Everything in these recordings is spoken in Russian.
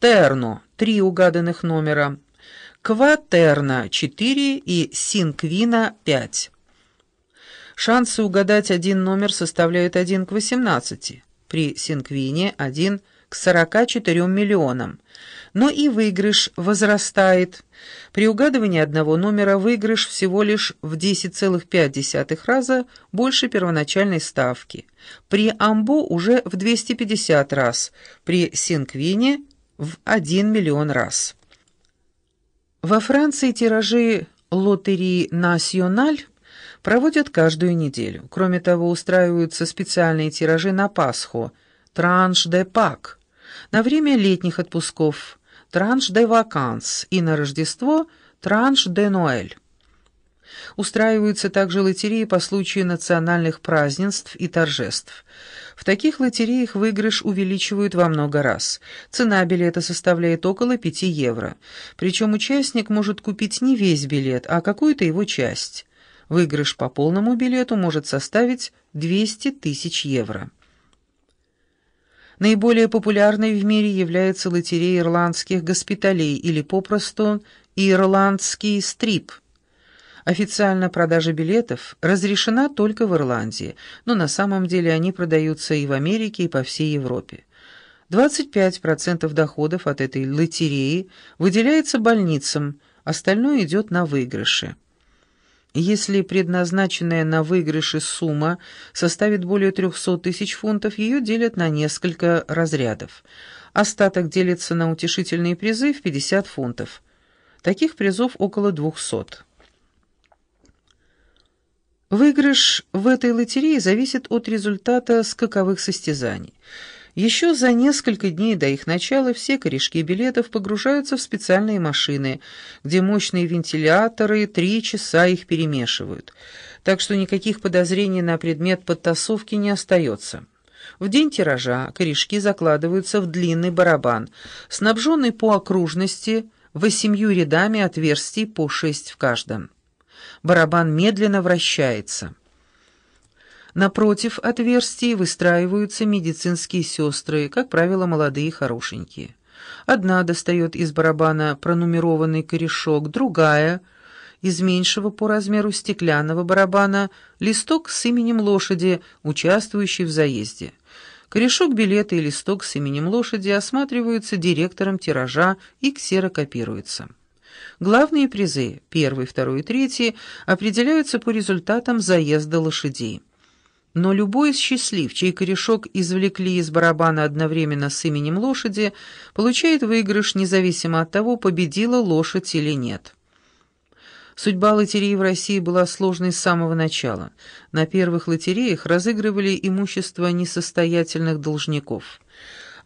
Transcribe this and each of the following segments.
Терно – три угаданных номера, Кватерна – четыре и Синквина – пять. Шансы угадать один номер составляют 1 к 18, при Синквине – 1 к 44 миллионам. Но и выигрыш возрастает. При угадывании одного номера выигрыш всего лишь в 10,5 раза больше первоначальной ставки. При Амбо уже в 250 раз, при Синквине – в 1 миллион раз. Во Франции тиражи «Лотерии Националь» проводят каждую неделю. Кроме того, устраиваются специальные тиражи на Пасху «Транш де Пак», на время летних отпусков «Транш де Ваканс» и на Рождество «Транш де Ноэль». Устраиваются также лотереи по случаю национальных празднеств и торжеств. В таких лотереях выигрыш увеличивают во много раз. Цена билета составляет около 5 евро. Причем участник может купить не весь билет, а какую-то его часть. Выигрыш по полному билету может составить 200 тысяч евро. Наиболее популярной в мире является лотерея ирландских госпиталей или попросту «Ирландский стрип». Официально продажа билетов разрешена только в Ирландии, но на самом деле они продаются и в Америке, и по всей Европе. 25% доходов от этой лотереи выделяется больницам, остальное идет на выигрыши. Если предназначенная на выигрыши сумма составит более 300 тысяч фунтов, ее делят на несколько разрядов. Остаток делится на утешительные призы в 50 фунтов. Таких призов около 200. Выигрыш в этой лотерее зависит от результата скаковых состязаний. Еще за несколько дней до их начала все корешки билетов погружаются в специальные машины, где мощные вентиляторы три часа их перемешивают, так что никаких подозрений на предмет подтасовки не остается. В день тиража корешки закладываются в длинный барабан, снабженный по окружности восемью рядами отверстий по шесть в каждом барабан медленно вращается. Напротив отверстий выстраиваются медицинские сестры, как правило, молодые и хорошенькие. Одна достает из барабана пронумерованный корешок, другая — из меньшего по размеру стеклянного барабана листок с именем лошади, участвующей в заезде. Корешок билета и листок с именем лошади осматриваются директором тиража и ксерокопируются. Главные призы, первый, второй и третий, определяются по результатам заезда лошадей. Но любой счастлив, чей корешок извлекли из барабана одновременно с именем лошади, получает выигрыш независимо от того, победила лошадь или нет. Судьба лотереи в России была сложной с самого начала. На первых лотереях разыгрывали имущество несостоятельных должников.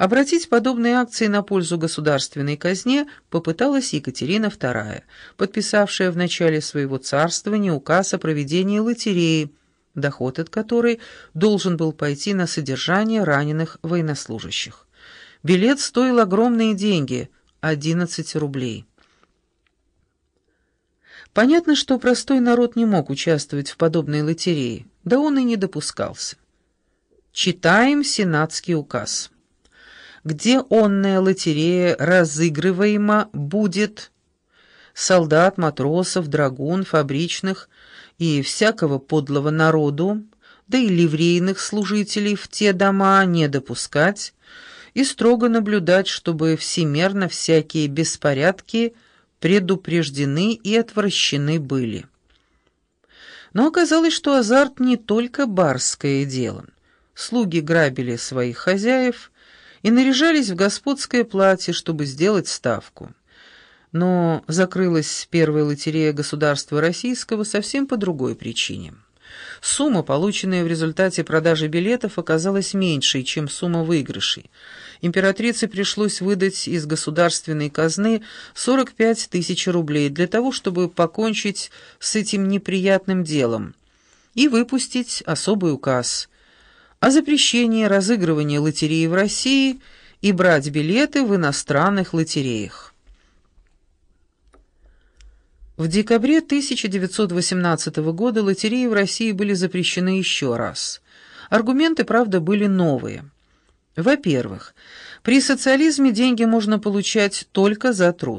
Обратить подобные акции на пользу государственной казне попыталась Екатерина II, подписавшая в начале своего царствования указ о проведении лотереи, доход от которой должен был пойти на содержание раненых военнослужащих. Билет стоил огромные деньги – 11 рублей. Понятно, что простой народ не мог участвовать в подобной лотерее, да он и не допускался. Читаем сенатский указ где онная лотерея разыгрываема будет солдат, матросов, драгун, фабричных и всякого подлого народу, да и ливрейных служителей в те дома не допускать и строго наблюдать, чтобы всемерно всякие беспорядки предупреждены и отвращены были. Но оказалось, что азарт не только барское дело. Слуги грабили своих хозяев, и наряжались в господское платье, чтобы сделать ставку. Но закрылась первая лотерея государства российского совсем по другой причине. Сумма, полученная в результате продажи билетов, оказалась меньшей, чем сумма выигрышей. Императрице пришлось выдать из государственной казны 45 тысяч рублей для того, чтобы покончить с этим неприятным делом и выпустить особый указ – о запрещении разыгрывания лотереи в России и брать билеты в иностранных лотереях. В декабре 1918 года лотереи в России были запрещены еще раз. Аргументы, правда, были новые. Во-первых, При социализме деньги можно получать только за труд.